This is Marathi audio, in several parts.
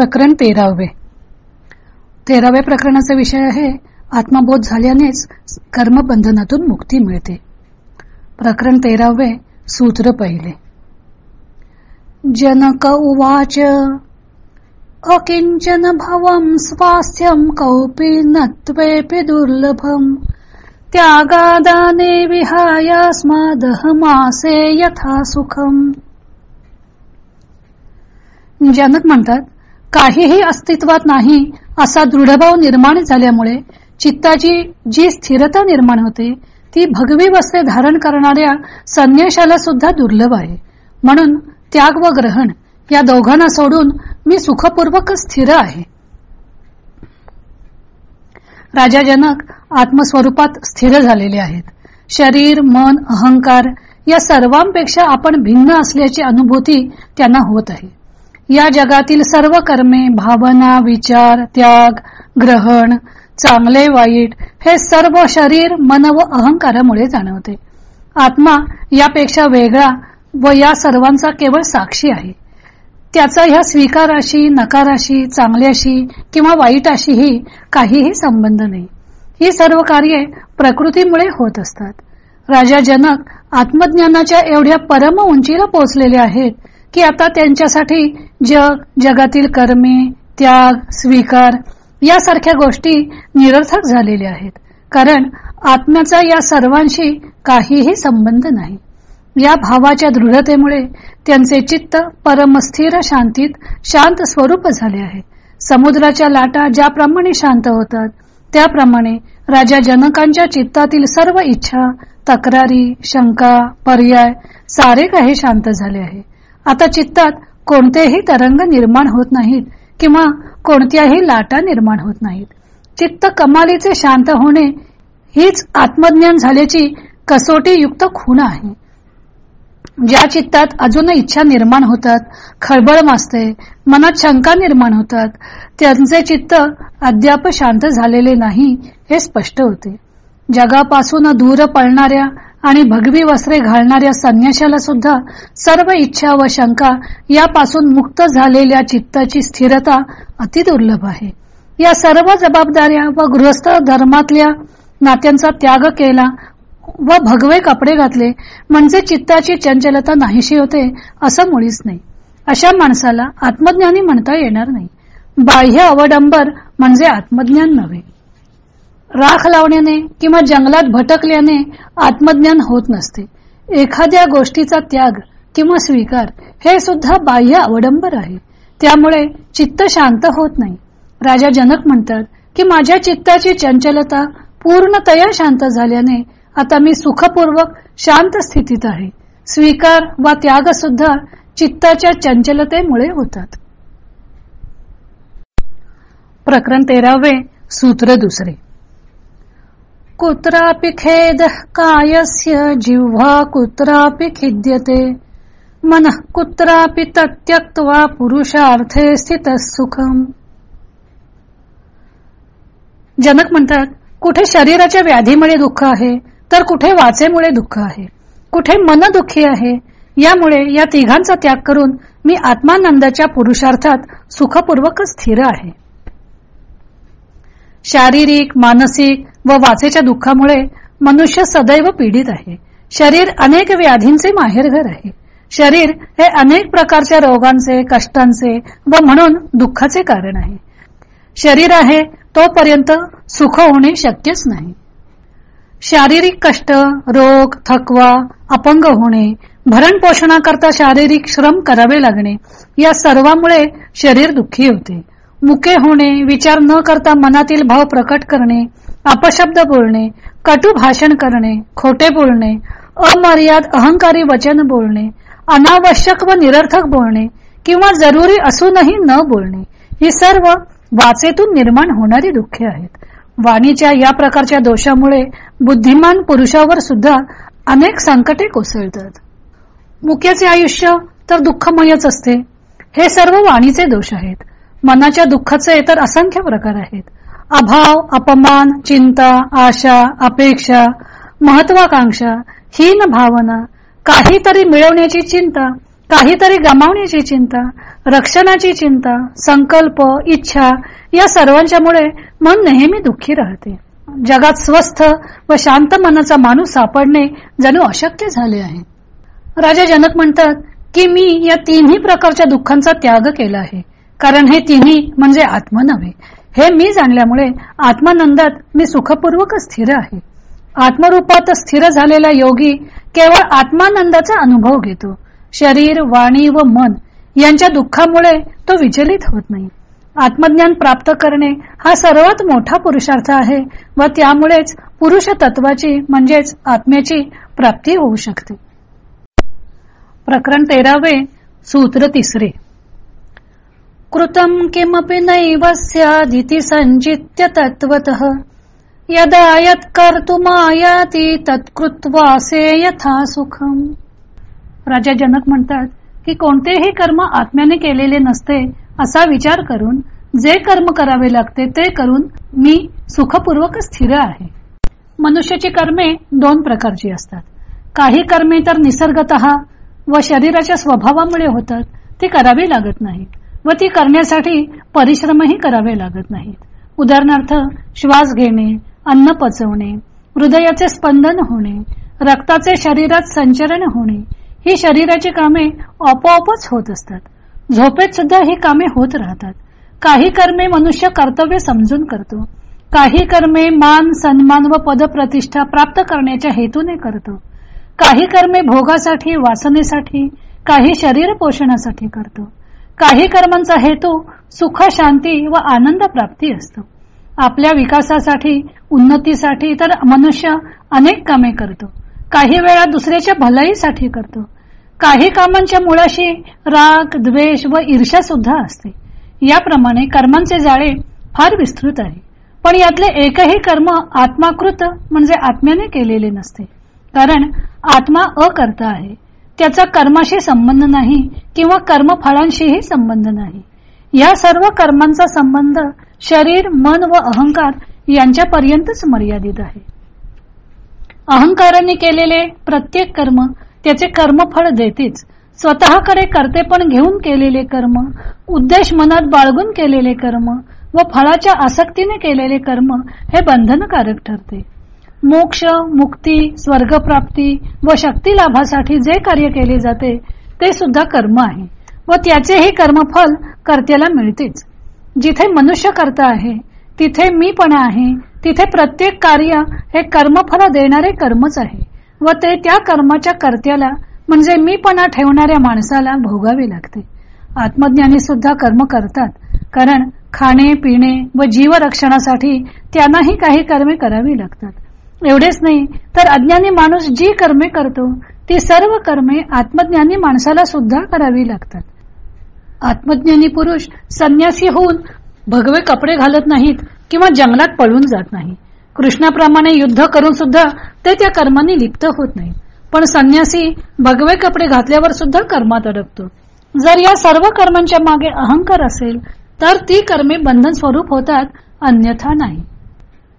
प्रकरण तेरावे. तेराव्या प्रकरणाचा विषय आहे. आत्मबोध झाल्यानेच कर्मबंधनातून मुक्ती मिळते. प्रकरण तेरावे सूत्र पहिले. जनक उवाच अकिंचन भवम स्वास्थ्यम कौपीनत्वेपि दुर्लभम. त्यागादाने विहायास्मादहमासे यथा सुखम जनक म्हणतात काहीही अस्तित्वात नाही असा दृढभाव निर्माण झाल्यामुळे चित्ताची जी स्थिरता निर्माण होते ती भगवी वस्त्रे धारण करणाऱ्या संन्याशाला सुद्धा दुर्लभ आहे. म्हणून त्याग व ग्रहण या दोघांना सोडून मी सुखपूर्वक स्थिर आहे. राजा जनक आत्मस्वरूपात स्थिर झालेले आहेत. शरीर मन अहंकार या सर्वांपेक्षा आपण भिन्न असल्याची अनुभूती त्यांना होत आहे. या जगातील सर्व कर्मे भावना विचार त्याग ग्रहण चांगले वाईट हे सर्व शरीर मन व अहंकारामुळे जाणवते. आत्मा यापेक्षा वेगळा व या सर्वांचा केवळ साक्षी आहे. त्याचा ह्या स्वीकाराशी नकाराशी चांगल्याशी किंवा वाईटाशीही काहीही संबंध नाही. ही सर्व कार्ये प्रकृतीमुळे होत असतात. राजा जनक आत्मज्ञानाच्या एवढ्या परम उंचीला पोहोचलेले आहेत की आता त्यांच्यासाठी जग जगातील कर्मे त्याग स्वीकार यासारख्या गोष्टी निरर्थक झालेल्या आहेत. कारण आत्म्याचा या सर्वांशी काहीही संबंध नाही. या भावाच्या दृढतेमुळे त्यांचे चित्त परमस्थिर शांतीत शांत स्वरूप झाले आहे. समुद्राच्या लाटा ज्याप्रमाणे शांत होतात त्याप्रमाणे राजा जनकांच्या चित्तातील सर्व इच्छा तक्रारी शंका पर्याय सारे काही शांत झाले आहे. आता चित्तात कोणतेही तरंग निर्माण होत नाहीत किंवा कोणत्याही लाटा निर्माण होत नाहीत. चित्त कमालीचे शांत होणे हीच आत्मज्ञान झाल्याची कसोटी युक्त खूण आहे. ज्या चित्तात अजून इच्छा निर्माण होतात खळबळ मासते मनात शंका निर्माण होतात त्यांचे चित्त अद्याप शांत झालेले नाही हे स्पष्ट होते. जगापासून दूर पळणाऱ्या आणि भगवी वस्त्रे घालणाऱ्या संन्याशाला सुद्धा सर्व इच्छा व शंका यापासून मुक्त झालेल्या चित्ताची स्थिरता अतिदुर्लभ आहे. या सर्व जबाबदाऱ्या व गृहस्थ धर्मातल्या नात्यांचा त्याग केला व भगवे कपडे घातले म्हणजे चित्ताची चंचलता नाहीशी होते असं मुळीच नाही. अशा माणसाला आत्मज्ञानी म्हणता येणार नाही. बाह्य अवडंबर म्हणजे आत्मज्ञान नव्हे. राख लावण्याने किंवा जंगलात भटकल्याने आत्मज्ञान होत नसते. एखाद्या गोष्टीचा त्याग किंवा स्वीकार हे सुद्धा बाह्य अवडंबर आहे. त्यामुळे चित्त शांत होत नाही. राजा जनक म्हणतात की माझ्या चित्ताची चंचलता पूर्णतया शांत झाल्याने आता मी सुखपूर्वक शांत स्थितीत आहे. स्वीकार वा त्याग सुद्धा चित्ताच्या चंचलतेमुळे होतात. प्रकरण तेरावे सूत्र दुसरे. कुत्रापि खेद कायस्य जिह्वा कुत्रापि खिद्यते। मन कुत्रापि तत्यक्त्वा पुरुषार्थे स्थित सुखम। जनक म्हणतात कुठे शरीराच्या व्याधीमुळे दुःख आहे तर कुठे वाचेमुळे दुःख आहे कुठे मन दुःखी आहे यामुळे या तिघांचा त्याग करून मी आत्मानंदाच्या पुरुषार्थात सुखपूर्वक स्थिर आहे. शारीरिक मानसिक व वाचेच्या दुःखामुळे मनुष्य सदैव पीडित आहे. शरीर अनेक व्याधींचे माहेरघर आहे. शरीर हे अनेक प्रकारच्या रोगांचे कष्टांचे व म्हणून दुःखाचे कारण आहे. शरीर आहे तोपर्यंत सुख होणे शक्यच नाही. शारीरिक कष्ट रोग थकवा अपंग होणे भरण पोषणाकरता शारीरिक श्रम करावे लागणे या सर्वामुळे शरीर दुःखी होते. मुके होणे विचार न करता मनातील भाव प्रकट करणे अपशब्द बोलणे कटू भाषण करणे खोटे बोलणे अमर्याद अहंकारी वचन बोलणे अनावश्यक व निरर्थक बोलणे किंवा जरुरी असूनही न बोलणे ही सर्व वाचेतून निर्माण होणारी दुःखे आहेत. वाणीच्या या प्रकारच्या दोषामुळे बुद्धिमान पुरुषावर सुद्धा अनेक संकटे कोसळतात. मुख्याचे आयुष्य तर दुःखमयच असते. हे सर्व वाणीचे दोष आहेत. मनाच्या दुःखाचे तर असंख्य प्रकार आहेत. अभाव अपमान चिंता आशा अपेक्षा महत्वाकांक्षा हीन भावना काहीतरी मिळवण्याची चिंता काहीतरी गमावण्याची चिंता रक्षणाची चिंता संकल्प इच्छा या सर्वांच्यामुळे मन नेहमी दुःखी राहते. जगात स्वस्थ व शांत मनाचा माणूस सापडणे जणू अशक्य झाले आहे. राजा जनक म्हणतात की मी या तिन्ही प्रकारच्या दुःखांचा त्याग केला आहे. कारण हे तिन्ही म्हणजे आत्म नव्हे. हे मी जाणल्यामुळे आत्मानंदात मी सुखपूर्वक स्थिर आहे. आत्मरूपात स्थिर झालेला योगी केवळ आत्मानंदाचा अनुभव घेतो. शरीर वाणी व मन यांच्या दुःखामुळे तो विचलित होत नाही. आत्मज्ञान प्राप्त करणे हा सर्वात मोठा पुरुषार्थ आहे व त्यामुळेच पुरुष तत्वाची म्हणजेच आत्म्याची प्राप्ती होऊ शकते. प्रकरण तेरावे सूत्र तिसरे. कृतम किमपि नैव स्यादिति संचित्य तत्वत यदा यत् तत्कृत्वा से यथा सुखम। राजा जनक म्हणतात की कोणतेही कर्म आत्म्याने केलेले नसते असा विचार करून जे कर्म करावे लागते ते करून मी सुखपूर्वक स्थिर आहे. मनुष्याची कर्मे दोन प्रकारची असतात. काही कर्मे तर निसर्गत व शरीराच्या स्वभावामुळे होतात ती करावी लागत नाहीत. व ती करण्यासाठी परिश्रमही करावे लागत नाहीत. उदाहरणार्थ श्वास घेणे अन्न पचवणे हृदयाचे स्पंदन होणे रक्ताचे शरीरात संचरण होणे ही शरीराची कामे आपोआपच होत असतात. झोपेत सुद्धा ही कामे होत राहतात. काही कर्मे मनुष्य कर्तव्य समजून करतो. काही कर्मे मान सन्मान व पदप्रतिष्ठा प्राप्त करण्याच्या हेतूने करतो. काही कर्मे भोगासाठी वासनेसाठी काही शरीर पोषणासाठी करतो. काही कर्मांचा हेतू सुख शांती व आनंद प्राप्ती असतो. आपल्या विकासासाठी उन्नतीसाठी तर मनुष्य अनेक कामे करतो. काही वेळा दुसऱ्याच्या भलाईसाठी करतो. काही कामांच्या मुळाशी राग द्वेष व ईर्षा सुद्धा असते. याप्रमाणे कर्मांचे जाळे फार विस्तृत आहे. पण यातले एकही कर्म आत्माकृत म्हणजे आत्म्याने केलेले नसते. कारण आत्मा अकर्ता आहे. त्याचा कर्माशी संबंध नाही किंवा कर्मफळांशीही संबंध नाही. या सर्व कर्मांचा संबंध शरीर मन व अहंकार यांच्यापर्यंतच मर्यादित आहे. अहंकाराने केलेले प्रत्येक कर्म त्याचे कर्मफळ देतेच. स्वतःकडे करते पण घेऊन केलेले कर्म उद्देश मनात बाळगून केलेले कर्म व फळाच्या आसक्तीने केलेले कर्म हे बंधनकारक ठरते. मोक्ष मुक्ती स्वर्गप्राप्ती व शक्ती लाभासाठी जे कार्य केले जाते ते सुद्धा कर्म आहे. व त्याचेही कर्मफल कर्त्याला मिळतेच. जिथे मनुष्य करता आहे तिथे मीपणा आहे तिथे प्रत्येक कार्य हे कर्मफल देणारे कर्मच आहे. व ते त्या कर्माच्या कर्त्याला म्हणजे मीपणा ठेवणाऱ्या माणसाला भोगावे लागते. आत्मज्ञानी सुद्धा कर्म करतात कारण खाणे पिणे व जीवरक्षणासाठी त्यांनाही काही कर्मे करावी लागतात. एवढेच नाही तर अज्ञानी माणूस जी कर्मे करतो ती सर्व कर्मे आत्मज्ञानी माणसाला सुद्धा करावी लागतात. आत्मज्ञानी पुरुष संन्यासी होऊन भगवे कपडे घालत नाहीत किंवा जंगलात पळून जात नाही. कृष्णाप्रमाणे युद्ध करून सुद्धा ते त्या कर्मांनी लिप्त होत नाही पण संन्यासी भगवे कपडे घातल्यावर सुद्धा कर्मात अडकतो. जर या सर्व कर्मांच्या मागे अहंकार असेल तर ती कर्मे बंधन स्वरूप होतात अन्यथा नाही.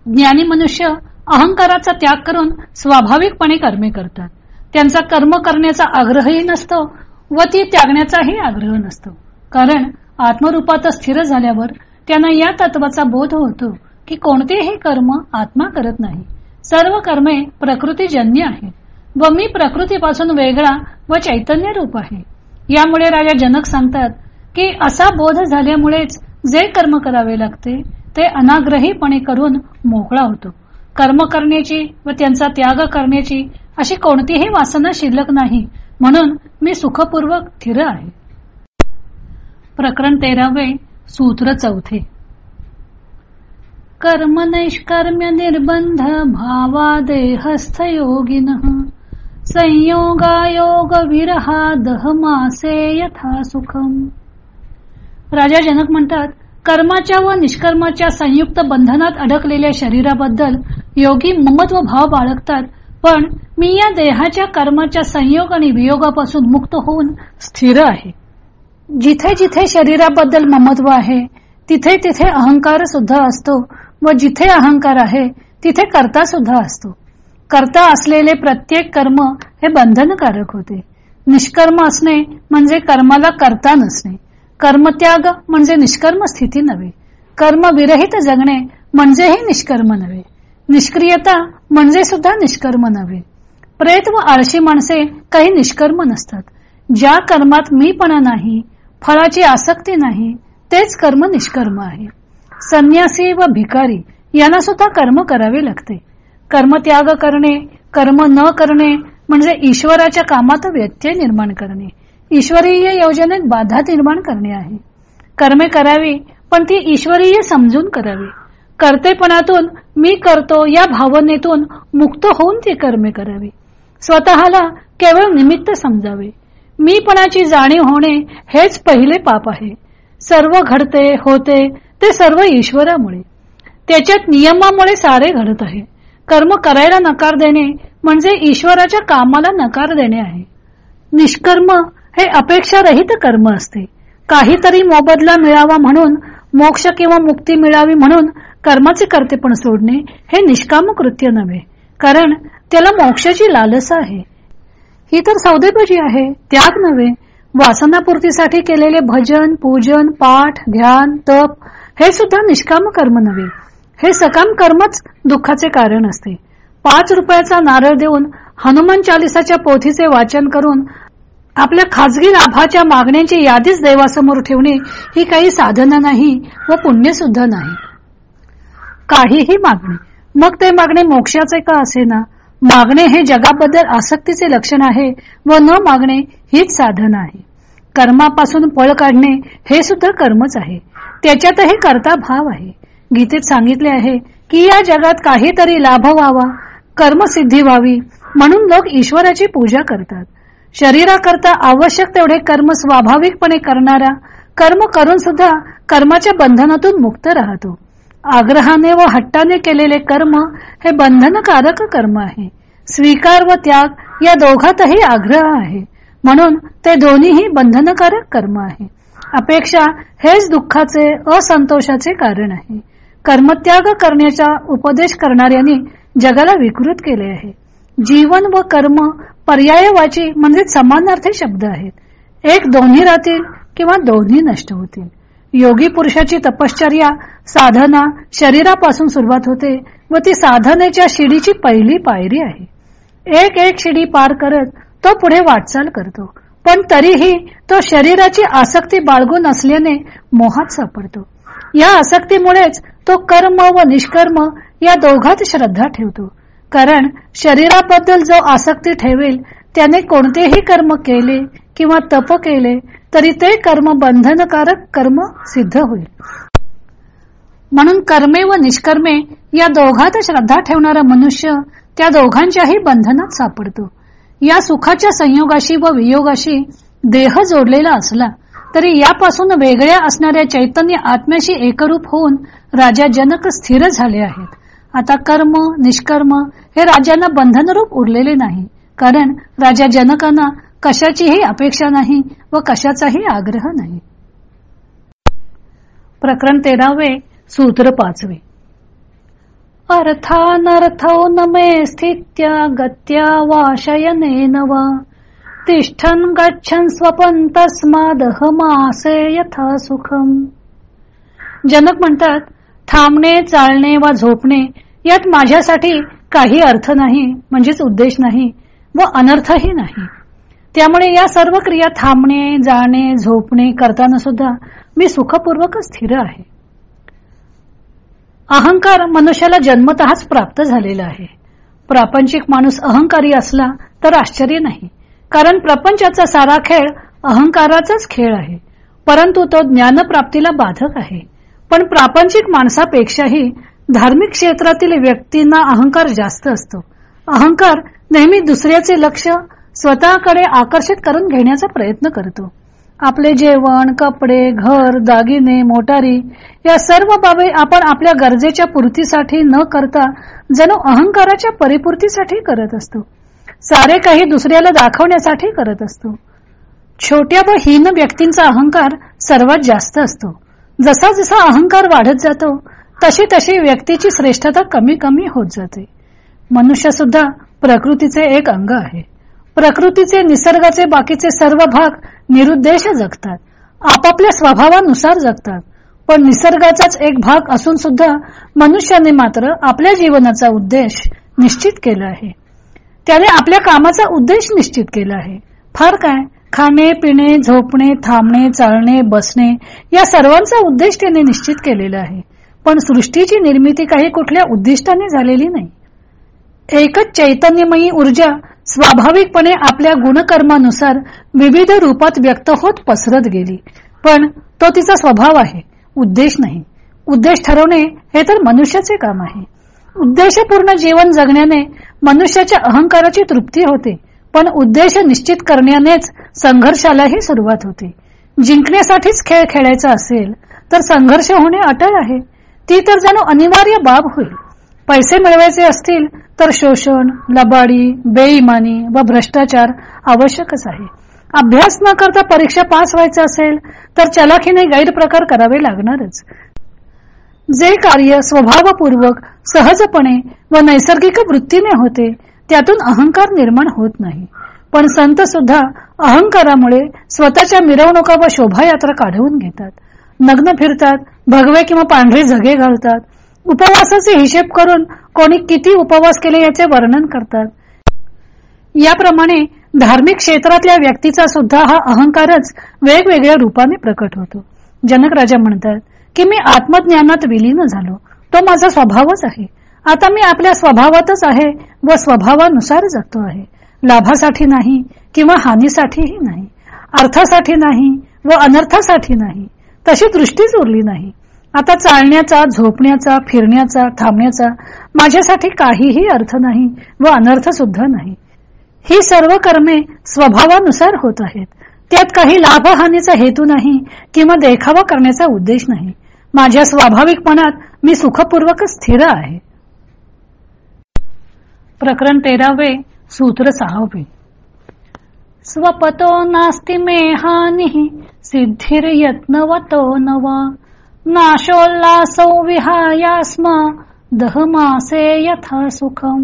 ज्ञानी मनुष्य अहंकाराचा त्याग करून स्वाभाविकपणे कर्मे करतात. त्यांचा कर्म करण्याचा आग्रहही नसतो व ती त्यागण्याचाही आग्रह नसतो. कारण आत्मरूपात स्थिर झाल्यावर त्यांना या तत्वाचा बोध होतो की कोणतेही कर्म आत्मा करत नाही. सर्व कर्मे प्रकृतीजन्य आहेत व मी प्रकृतीपासून वेगळा व चैतन्य रूप आहे. यामुळे राजा जनक सांगतात की असा बोध झाल्यामुळेच जे कर्म करावे लागते ते अनाग्रहीपणे करून मोकळा होतो. कर्म करण्याची व त्यांचा त्याग करण्याची अशी कोणतीही वासना शिल्लक नाही. म्हणून मी सुखपूर्वक स्थिर आहे. प्रकरण तेरावे सूत्र चौथे. कर्म नैष्कर्म्य निर्बंध भावा देहस्थ योगिन संयोगायोग विरहा दहमासे यथा सुखम राजा जनक म्हणतात कर्माच्या व निष्कर्माच्या संयुक्त बंधनात अडकलेल्या शरीराबद्दल योगी ममत्व भाव बाळगतात पण मी या देहाच्या कर्माच्या संयोग आणि वियोगापासून मुक्त होऊन स्थिर आहे. जिथे जिथे शरीराबद्दल ममत्व आहे तिथे तिथे अहंकार सुद्धा असतो व जिथे अहंकार आहे तिथे कर्ता सुद्धा असतो. कर्ता असलेले प्रत्येक कर्म हे बंधनकारक होते. निष्कर्म असणे म्हणजे कर्माला करता नसणे. कर्मत्याग म्हणजे निष्कर्म स्थिती नव्हे. कर्मविरहित जगणे म्हणजेही निष्कर्म नव्हे. निष्क्रियता म्हणजे सुद्धा निष्कर्म नव्हे. प्रेत व आळशी माणसे काही निष्कर्म नसतात. ज्या कर्मात मीपणा नाही फळाची आसक्ती नाही तेच कर्म निष्कर्म आहे. संन्यासी व भिकारी यांना सुद्धा कर्म करावे लागते. कर्मत्याग करणे कर्म न करणे म्हणजे ईश्वराच्या कामात व्यत्यय निर्माण करणे. ईश्वरीय योजनेत बाधा निर्माण करणे आहे. कर्मे करावी पण ती ईश्वरीय समजून करावी. कर्तेपणातून मी करतो या भावनेतून मुक्त होऊन ती कर्मे करावी. स्वतःला केवळ निमित्त समजावे. मीपणाची जाणीव होणे हेच पहिले पाप आहे. सर्व घडते होते ते सर्व ईश्वरामुळे. त्याच्यात नियमामुळे सारे घडत आहे. कर्म करायला नकार देणे म्हणजे ईश्वराच्या कामाला नकार देणे आहे. निष्कर्म हे अपेक्षारहित कर्म असते. काहीतरी मोबदला मिळावा म्हणून मोक्ष किंवा मुक्ती मिळावी म्हणून कर्माचे कर्तेपण सोडणे हे निष्काम कृत्य नव्हे. कारण त्याला मोक्षाची लालसा आहे. ही तर सौदेबाजी आहे. त्याग नव्हे. वासनापूर्तीसाठी केलेले भजन पूजन पाठ ध्यान तप हे सुद्धा निष्काम कर्म नव्हे. हे सकाम कर्मच दुःखाचे कारण असते. पाच रुपयाचा नारळ देऊन हनुमान चालिसाच्या पोथीचे वाचन करून आपल्या खाजगी लाभाच्या मागण्यांची यादीच देवासमोर ठेवणे ही काही साधना नाही व पुण्य सुद्धा नाही. काहीही मागणे. मग ते मागणे मोक्षाचे का असेना मागणे हे जगाबद्दल आसक्तीचे लक्षण आहे व न मागणे हीच साधन आहे. कर्मापासून पळ काढणे हे सुद्धा कर्मच आहे. त्याच्यातही करता भाव आहे. गीतेत सांगितले आहे की या जगात काहीतरी लाभ व्हावा कर्मसिद्धी व्हावी म्हणून लोक ईश्वराची पूजा करतात. शरीराकरता आवश्यक तेवढे कर्म स्वाभाविकपणे करणारा कर्म करून सुद्धा कर्माच्या बंधनातून मुक्त राहतो. आग्रहाने व हट्टाने केलेले कर्म हे बंधनकारक कर्म आहे. स्वीकार व त्याग या दोघातही आग्रह आहे. म्हणून ते दोन्हीही बंधनकारक कर्म आहे. अपेक्षा हेच दुःखाचे असंतोषाचे कारण आहे. कर्मत्याग करण्याचा उपदेश करणाऱ्यांनी जगाला विकृत केले आहे. जीवन व कर्म पर्यायवाची म्हणजे समानार्थी शब्द आहेत. एक दोन्ही राहतील किंवा दोन्ही नष्ट होतील. योगी पुरुषाची तपश्चर्या साधना शरीरापासून सुरुवात होते व ती साधनेच्या शिडीची पहिली पायरी आहे. एक एक शिडी पार करत तो पुढे वाटचाल करतो पण तरीही तो शरीराची आसक्ती बाळगून असल्याने मोहात सापडतो. या आसक्तीमुळेच तो कर्म व निष्कर्म या दोघात श्रद्धा ठेवतो. कारण शरीराबद्दल जो आसक्ती ठेवेल त्याने कोणतेही कर्म केले किंवा तप केले तरी ते कर्म बंधनकारक कर्म सिद्ध होईल. म्हणून कर्मे व निष्कर्मे या दोघात श्रद्धा ठेवणारा मनुष्य त्या दोघांच्याही बंधनात सापडतो. या सुखाच्या संयोगाशी व वियोगाशी देह जोडलेला असला तरी यापासून वेगळ्या असणाऱ्या चैतन्य आत्म्याशी एकरूप होऊन राजा जनक स्थिर झाले आहेत. आता कर्म निष्कर्म हे राजांना बंधनरूप उरलेले नाही. कारण राजा जनकांना कशाचीही अपेक्षा नाही व कशाचाही आग्रह नाही. प्रकरण तेरावे सूत्र पाचवे. अर्थानर्थो न मे स्थित्या गत्या वा वा. तिष्ठन गच्छन स्वपन तस्मादहमासे यथा सुखम. जनक म्हणतात थांबणे चालणे वा झोपणे यात माझ्यासाठी काही अर्थ नाही म्हणजेच उद्देश नाही व अनर्थही नाही. त्यामुळे या सर्व क्रिया थांबणे जाणे झोपणे करताना सुद्धा मी सुखपूर्वक स्थिर आहे. अहंकार मनुष्याला जन्मतःच प्राप्त झालेला आहे. प्रापंचिक माणूस अहंकारी असला तर आश्चर्य नाही. कारण प्रपंचाचा सारा खेळ अहंकाराचाच खेळ आहे. परंतु तो ज्ञानप्राप्तीला बाधक आहे. पण प्रापंचिक माणसापेक्षाही धार्मिक क्षेत्रातील व्यक्तींना अहंकार जास्त असतो. अहंकार नेहमी दुसऱ्याचे लक्ष स्वतःकडे आकर्षित करून घेण्याचा प्रयत्न करतो. आपले जेवण कपडे घर दागिने मोटारी या सर्व बाबी आपण आपल्या गरजेच्या पूर्तीसाठी न करता जणू अहंकाराच्या परिपूर्तीसाठी करत असतो. सारे काही दुसऱ्याला दाखवण्यासाठी करत असतो. छोट्या व हीन व्यक्तींचा अहंकार सर्वात जास्त असतो. जसा जसा अहंकार वाढत जातो तशी तशी व्यक्तीची श्रेष्ठता कमी कमी होत जाते. मनुष्य सुद्धा प्रकृतीचे एक अंग आहे. प्रकृतीचे निसर्गाचे बाकीचे सर्व भाग निरुद्देश जगतात. आपापल्या स्वभावानुसार जगतात. पण निसर्गाचाच एक भाग असून सुद्धा मनुष्याने मात्र आपल्या जीवनाचा उद्देश निश्चित केला आहे. त्याने आपल्या कामाचा उद्देश निश्चित केला आहे. फार काय? खाणे पिणे झोपणे थांबणे चालणे बसणे या सर्वांचा उद्देश त्याने निश्चित केलेला आहे. पण सृष्टीची निर्मिती काही कुठल्या उद्दिष्टाने झालेली नाही. एकच चैतन्यमयी ऊर्जा स्वाभाविकपणे आपल्या गुणकर्मानुसार विविध रूपात व्यक्त होत पसरत गेली. पण तो तिचा स्वभाव आहे उद्देश नाही. उद्देश ठरवणे हे तर मनुष्याचे काम आहे. उद्देशपूर्ण जीवन जगण्याने मनुष्याच्या अहंकाराची तृप्ती होते पण उद्देश निश्चित करण्यानेच संघर्षालाही सुरुवात होते. जिंकण्यासाठीच खेळ खेळायचा असेल तर संघर्ष होणे अटळ आहे. ती तर जणू अनिवार्य बाब होईल. पैसे मिळवायचे असतील तर शोषण लबाडी बेईमानी व भ्रष्टाचार आवश्यकच आहे. अभ्यास न करता परीक्षा पास व्हायचं असेल तर चलाखीने गैरप्रकार करावे लागणारच. जे कार्य स्वभावपूर्वक सहजपणे व नैसर्गिक वृत्तीने होते त्यातून अहंकार निर्माण होत नाही. पण संत सुद्धा अहंकारामुळे स्वतःच्या मिरवणुका व शोभायात्रा काढवून घेतात. नग्न फिरतात भगवे किंवा पांढरे झगे घालतात उपवासाचे हिशेब करून कोणी किती उपवास केले याचे वर्णन करतात. याप्रमाणे धार्मिक क्षेत्रातल्या व्यक्तीचा सुद्धा हा अहंकारच वेगवेगळ्या रूपाने प्रकट होतो. जनक राजा म्हणतात की मी आत्मज्ञानात विलीन झालो. तो माझा स्वभावच आहे. आता मी आपल्या स्वभावातच आहे व स्वभावानुसार जगतो आहे. लाभासाठी नाही किंवा हानीसाठीही नाही. अर्थासाठी नाही व अनर्थासाठी नाही. तशी दृष्टीच उरली नाही. आता चालण्याचा झोपण्याचा फिरण्याचा थांबण्याचा माझ्यासाठी काहीही अर्थ नाही व अनर्थ सुद्धा नाही. ही सर्व कर्मे स्वभावानुसार होत आहेत. त्यात काही लाभहानीचा हेतू नाही किंवा देखावा करण्याचा उद्देश नाही. माझ्या स्वाभाविकपणात मी सुखपूर्वक स्थिर आहे. प्रकरण तेरावे सूत्र सहावे. स्वपतो नास्ति मे हानी सिद्धिर यत्नवतो नवा। नाशोल्लासो विहायास्म दहमासे यथा सुखम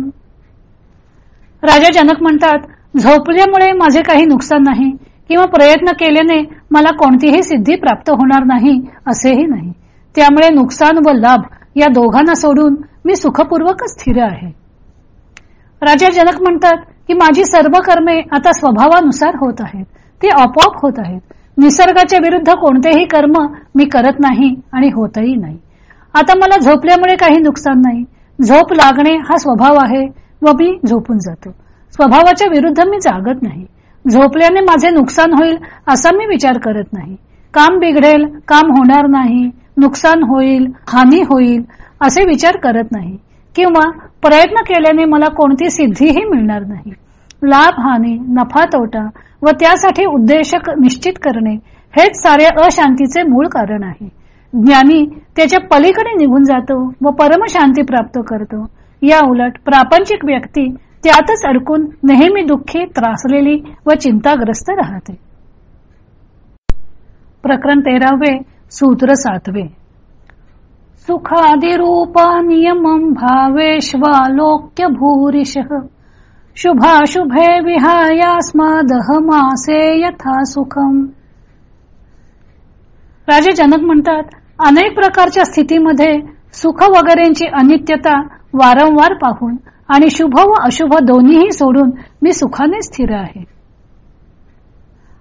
राजा जनक म्हणतात झोपल्यामुळे माझे काही नुकसान नाही किंवा प्रयत्न केल्याने मला कोणतीही सिद्धी प्राप्त होणार नाही असेही नाही. त्यामुळे नुकसान व लाभ या दोघांना सोडून मी सुखपूर्वक स्थिर आहे. राजा जनक म्हणतात की माझी सर्व कर्मे आता स्वभावानुसार होत आहेत. ते आपोआप होत आहेत. निसर्गाच्या विरुद्ध कोणतेही कर्म मी करत नाही आणि होतही नाही. आता मला झोपल्यामुळे काही नुकसान नाही. झोप लागणे हा स्वभाव आहे व मी झोपून जातो. स्वभावाच्या विरुद्ध मी जागत नाही. झोपल्याने माझे नुकसान होईल असा मी विचार करत नाही. काम बिघडेल काम होणार नाही नुकसान होईल हानी होईल असे विचार करत नाही किंवा प्रयत्न केल्याने मला कोणती सिद्धीही मिळणार नाही. लाभ हानी नफा तोटा व त्यासाठी उद्देशक निश्चित करणे हेच साऱ्या अशांतीचे मूळ कारण आहे. ज्ञानी त्याच्या पलीकडे निघून जातो व परमशांती प्राप्त करतो. या उलट प्रापंचिक व्यक्ती त्यातच अडकून नेहमी दुःखी त्रासलेली व चिंताग्रस्त राहते. प्रकरण तेरावे सूत्र सातवे. सुखादिरूपा नियमं भावेश्वालोक्य भूरिश शुभाशुभे विहायास्मादहमासे यथा सुखम. राजे जनक म्हणतात अनेक प्रकारच्या स्थितीमध्ये सुख वगैरेची अनित्यता वारंवार पाहून आणि शुभ व अशुभ दोन्हीही सोडून मी सुखाने स्थिर आहे.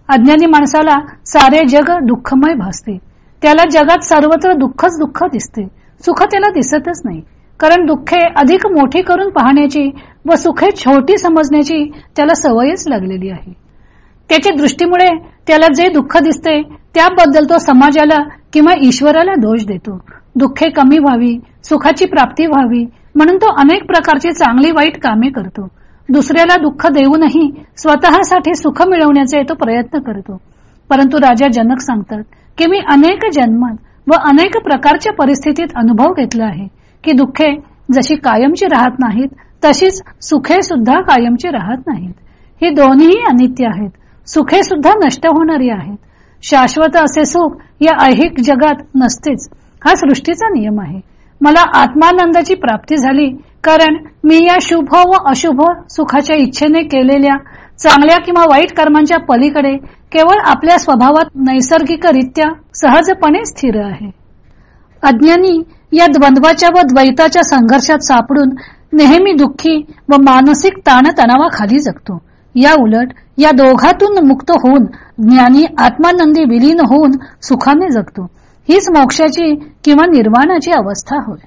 अज्ञानी माणसाला सारे जग दुःखमय भासते. त्याला जगात सर्वत्र दुःखच दुःख दिसते. सुख त्याला दिसतच नाही. कारण दुःखे अधिक मोठी करून पाहण्याची व सुखे छोटी समजण्याची त्याला सवयच लागलेली आहे. त्याच्या दृष्टीमुळे त्याला जे दुःख दिसते त्याबद्दल तो समाजाला किंवा ईश्वराला दोष देतो. दुःखे कमी व्हावी सुखाची प्राप्ती व्हावी म्हणून तो अनेक प्रकारची चांगली वाईट कामे करतो. दुसऱ्याला दुःख देऊनही स्वतःसाठी सुख मिळवण्याचे तो प्रयत्न करतो. परंतु राजा जनक सांगतात की मी अनेक जन्मात व अनेक प्रकारच्या परिस्थितीत अनुभव घेतला आहे की दुःखे जशी कायमची राहत नाहीत तशीच सुखे सुद्धा कायमची राहत नाहीत. ही दोन्ही अनित्य आहेत. सुखे सुद्धा नष्ट होणारी आहेत. शाश्वत असे सुख या ऐहिक जगात नसतेच. हा सृष्टीचा नियम आहे. मला आत्मानंदाची प्राप्ती झाली कारण मी या शुभ व अशुभ सुखाच्या इच्छेने केलेल्या चांगल्या किंवा वाईट कर्मांच्या पलीकडे केवळ आपल्या स्वभावात नैसर्गिकरित्या सहजपणे स्थिर आहे. अज्ञानी या द्वंद्वाच्या व द्वैताच्या संघर्षात सापडून नेहमी दुःखी व मानसिक ताणतणावाखाली जगतो. या उलट या दोघातून मुक्त होऊन ज्ञानी आत्मानंदी विलीन होऊन सुखाने जगतो. हीच मोक्षाची किंवा निर्वाणाची अवस्था होय.